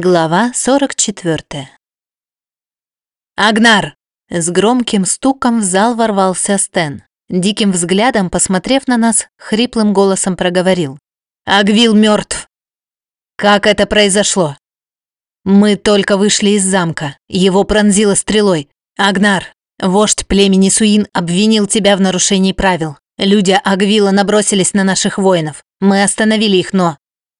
Глава 44 «Агнар!» С громким стуком в зал ворвался Стэн. Диким взглядом, посмотрев на нас, хриплым голосом проговорил. «Агвил мертв!» «Как это произошло?» «Мы только вышли из замка. Его пронзило стрелой. Агнар, вождь племени Суин обвинил тебя в нарушении правил. Люди Агвила набросились на наших воинов. Мы остановили их, но...»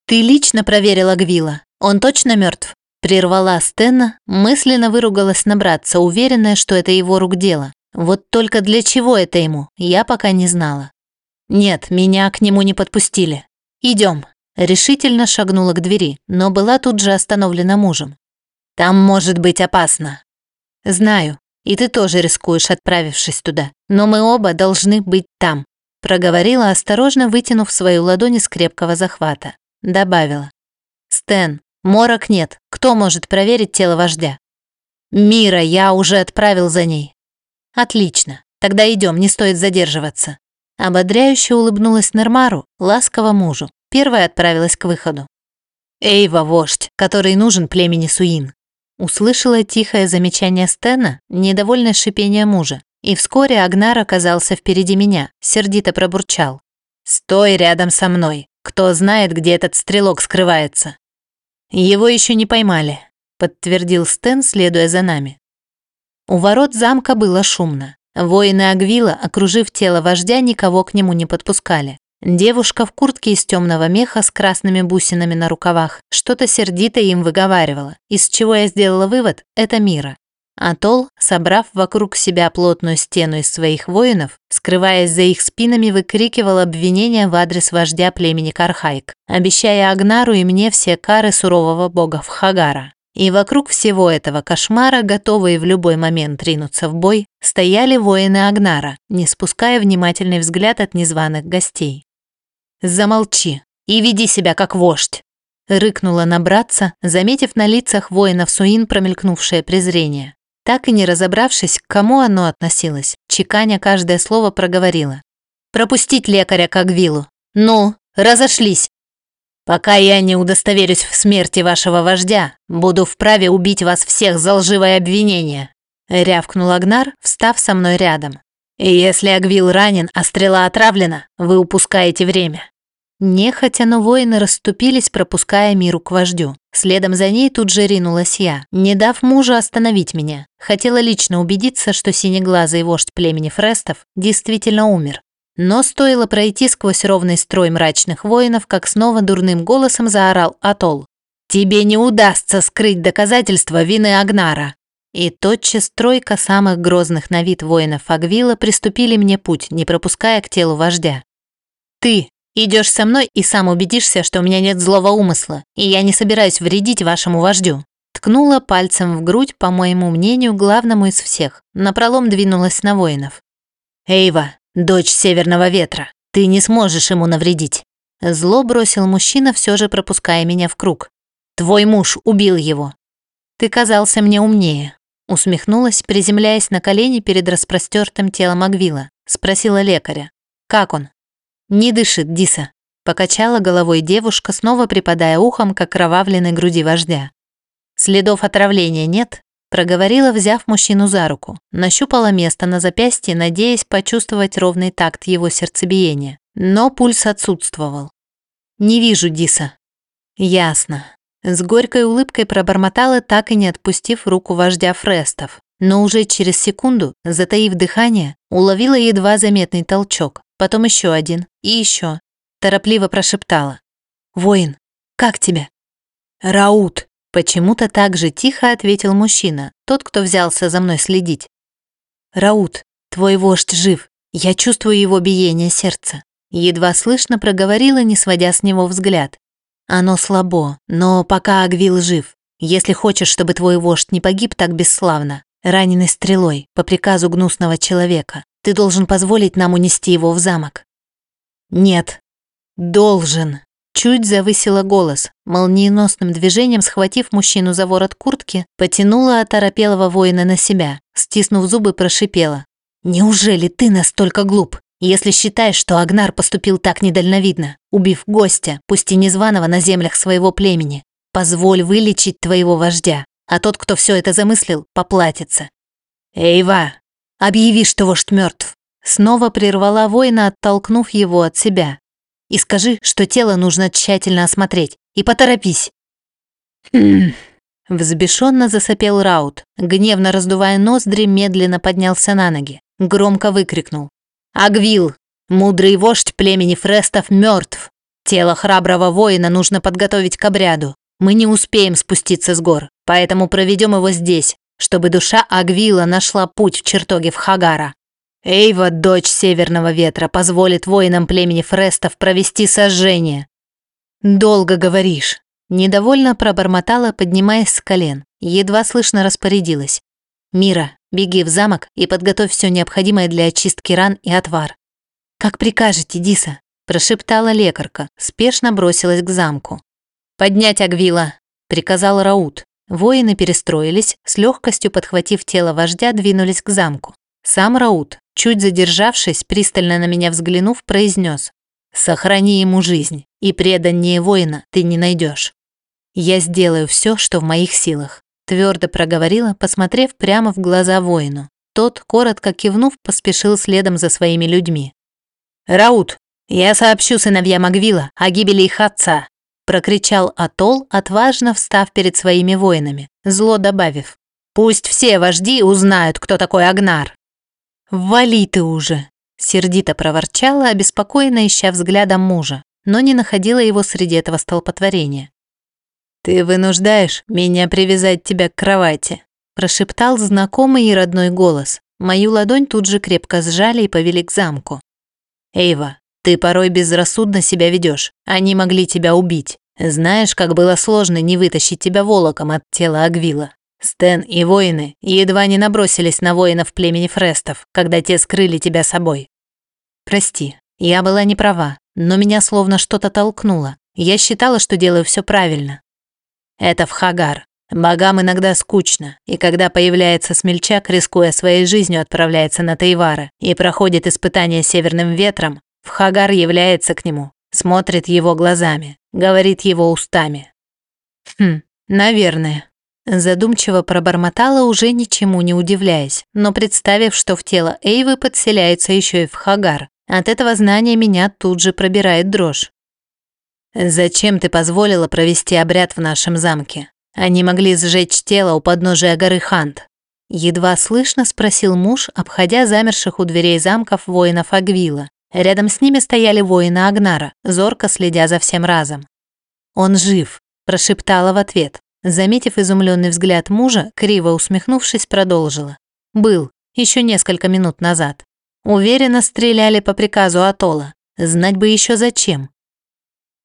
«Ты лично проверил Агвила?» «Он точно мертв?» Прервала Стена, мысленно выругалась на братца, уверенная, что это его рук дело. Вот только для чего это ему, я пока не знала. «Нет, меня к нему не подпустили. Идем. Решительно шагнула к двери, но была тут же остановлена мужем. «Там может быть опасно». «Знаю, и ты тоже рискуешь, отправившись туда. Но мы оба должны быть там», проговорила, осторожно вытянув свою ладонь из крепкого захвата. Добавила. «Стэн, Морок нет. Кто может проверить тело вождя? Мира, я уже отправил за ней. Отлично. Тогда идем, не стоит задерживаться. Ободряюще улыбнулась Нермару, ласково мужу. Первая отправилась к выходу. Эйва, вождь, который нужен племени Суин. Услышала тихое замечание Стена, недовольное шипение мужа. И вскоре Агнар оказался впереди меня, сердито пробурчал. «Стой рядом со мной. Кто знает, где этот стрелок скрывается?» «Его еще не поймали», – подтвердил Стэн, следуя за нами. У ворот замка было шумно. Воины Агвила, окружив тело вождя, никого к нему не подпускали. Девушка в куртке из темного меха с красными бусинами на рукавах что-то сердито им выговаривала, из чего я сделала вывод – это Мира. Атол, собрав вокруг себя плотную стену из своих воинов, скрываясь за их спинами, выкрикивал обвинения в адрес вождя племени Кархайк, обещая Агнару и мне все кары сурового бога Вхагара. И вокруг всего этого кошмара, готовые в любой момент ринуться в бой, стояли воины Агнара, не спуская внимательный взгляд от незваных гостей. «Замолчи и веди себя как вождь!» рыкнула на братца, заметив на лицах воинов Суин промелькнувшее презрение. Так и не разобравшись, к кому оно относилось, чеканя каждое слово проговорила. «Пропустить лекаря к Агвилу. Ну, разошлись. Пока я не удостоверюсь в смерти вашего вождя, буду вправе убить вас всех за лживое обвинение», рявкнул Агнар, встав со мной рядом. «И если Агвил ранен, а стрела отравлена, вы упускаете время. Нехотя, но воины расступились, пропуская миру к вождю. Следом за ней тут же ринулась я, не дав мужу остановить меня. Хотела лично убедиться, что синеглазый вождь племени Фрестов действительно умер. Но стоило пройти сквозь ровный строй мрачных воинов, как снова дурным голосом заорал Атол. «Тебе не удастся скрыть доказательства вины Агнара!» И тотчас тройка самых грозных на вид воинов Агвила приступили мне путь, не пропуская к телу вождя. «Ты, Идешь со мной и сам убедишься, что у меня нет злого умысла, и я не собираюсь вредить вашему вождю». Ткнула пальцем в грудь, по моему мнению, главному из всех. Напролом двинулась на воинов. «Эйва, дочь Северного Ветра, ты не сможешь ему навредить». Зло бросил мужчина, все же пропуская меня в круг. «Твой муж убил его». «Ты казался мне умнее», усмехнулась, приземляясь на колени перед распростертым телом Агвила. Спросила лекаря. «Как он?» «Не дышит, Диса», – покачала головой девушка, снова припадая ухом к окровавленной груди вождя. «Следов отравления нет?» – проговорила, взяв мужчину за руку. Нащупала место на запястье, надеясь почувствовать ровный такт его сердцебиения. Но пульс отсутствовал. «Не вижу, Диса». «Ясно». С горькой улыбкой пробормотала, так и не отпустив руку вождя Фрестов. Но уже через секунду, затаив дыхание, уловила едва заметный толчок потом еще один и еще. Торопливо прошептала. «Воин, как тебя?» «Раут», — почему-то так же тихо ответил мужчина, тот, кто взялся за мной следить. «Раут, твой вождь жив, я чувствую его биение сердца». Едва слышно проговорила, не сводя с него взгляд. «Оно слабо, но пока Агвил жив. Если хочешь, чтобы твой вождь не погиб так бесславно, раненый стрелой, по приказу гнусного человека, ты должен позволить нам унести его в замок». «Нет, должен», чуть завысила голос, молниеносным движением схватив мужчину за ворот куртки, потянула оторопелого воина на себя, стиснув зубы, прошипела. «Неужели ты настолько глуп, если считаешь, что Агнар поступил так недальновидно, убив гостя, пусть и незваного на землях своего племени? Позволь вылечить твоего вождя, а тот, кто все это замыслил, поплатится. Эйва, объяви, что вождь мертв. Снова прервала воина, оттолкнув его от себя. И скажи, что тело нужно тщательно осмотреть. И поторопись. Взбешенно засопел Раут, гневно раздувая ноздри, медленно поднялся на ноги. Громко выкрикнул. «Агвил! Мудрый вождь племени Фрестов мертв! Тело храброго воина нужно подготовить к обряду. Мы не успеем спуститься с гор, поэтому проведем его здесь, чтобы душа Агвила нашла путь в чертоге в Хагара. Эйва, дочь Северного Ветра, позволит воинам племени Фрестов провести сожжение. Долго говоришь. Недовольно пробормотала, поднимаясь с колен. Едва слышно распорядилась. «Мира, беги в замок и подготовь все необходимое для очистки ран и отвар». «Как прикажете, Диса», – прошептала лекарка, спешно бросилась к замку. «Поднять Агвила», – приказал Раут. Воины перестроились, с легкостью подхватив тело вождя, двинулись к замку. Сам Раут, чуть задержавшись, пристально на меня взглянув, произнес: «Сохрани ему жизнь, и преданнее воина ты не найдешь. «Я сделаю все, что в моих силах», – твердо проговорила, посмотрев прямо в глаза воину. Тот, коротко кивнув, поспешил следом за своими людьми. «Раут, я сообщу сыновьям Агвила о гибели их отца», – прокричал Атол, отважно встав перед своими воинами, зло добавив. «Пусть все вожди узнают, кто такой Агнар». «Вали ты уже!» – сердито проворчала, обеспокоенно ища взглядом мужа, но не находила его среди этого столпотворения. «Ты вынуждаешь меня привязать тебя к кровати», прошептал знакомый и родной голос. Мою ладонь тут же крепко сжали и повели к замку. «Эйва, ты порой безрассудно себя ведешь. Они могли тебя убить. Знаешь, как было сложно не вытащить тебя волоком от тела Агвила. Стэн и воины едва не набросились на воинов племени Фрестов, когда те скрыли тебя собой. Прости, я была не права, но меня словно что-то толкнуло. Я считала, что делаю все правильно. Это в Хагар. Богам иногда скучно, и когда появляется смельчак, рискуя своей жизнью, отправляется на Тайвара и проходит испытание северным ветром, Хагар является к нему, смотрит его глазами, говорит его устами. Хм, наверное. Задумчиво пробормотала, уже ничему не удивляясь, но представив, что в тело Эйвы подселяется еще и Хагар, от этого знания меня тут же пробирает дрожь. «Зачем ты позволила провести обряд в нашем замке? Они могли сжечь тело у подножия горы Хант». Едва слышно спросил муж, обходя замерших у дверей замков воинов Агвила. Рядом с ними стояли воины Агнара, зорко следя за всем разом. «Он жив», – прошептала в ответ. Заметив изумленный взгляд мужа, криво усмехнувшись, продолжила. «Был, еще несколько минут назад. Уверенно стреляли по приказу Атола. Знать бы еще зачем.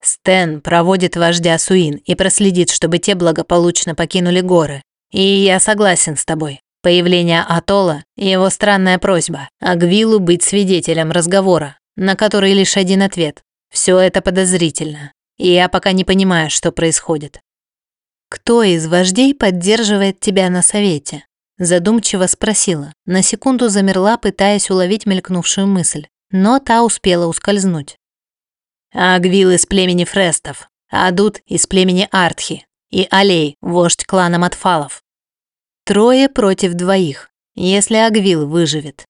Стэн проводит вождя Суин и проследит, чтобы те благополучно покинули горы. И я согласен с тобой. Появление Атола и его странная просьба Агвилу быть свидетелем разговора, на который лишь один ответ. Все это подозрительно. И я пока не понимаю, что происходит. Кто из вождей поддерживает тебя на совете? Задумчиво спросила. На секунду замерла, пытаясь уловить мелькнувшую мысль, но та успела ускользнуть. Агвил из племени Фрестов, Адут из племени Артхи и Алей, вождь клана Матфалов. Трое против двоих, если Агвил выживет.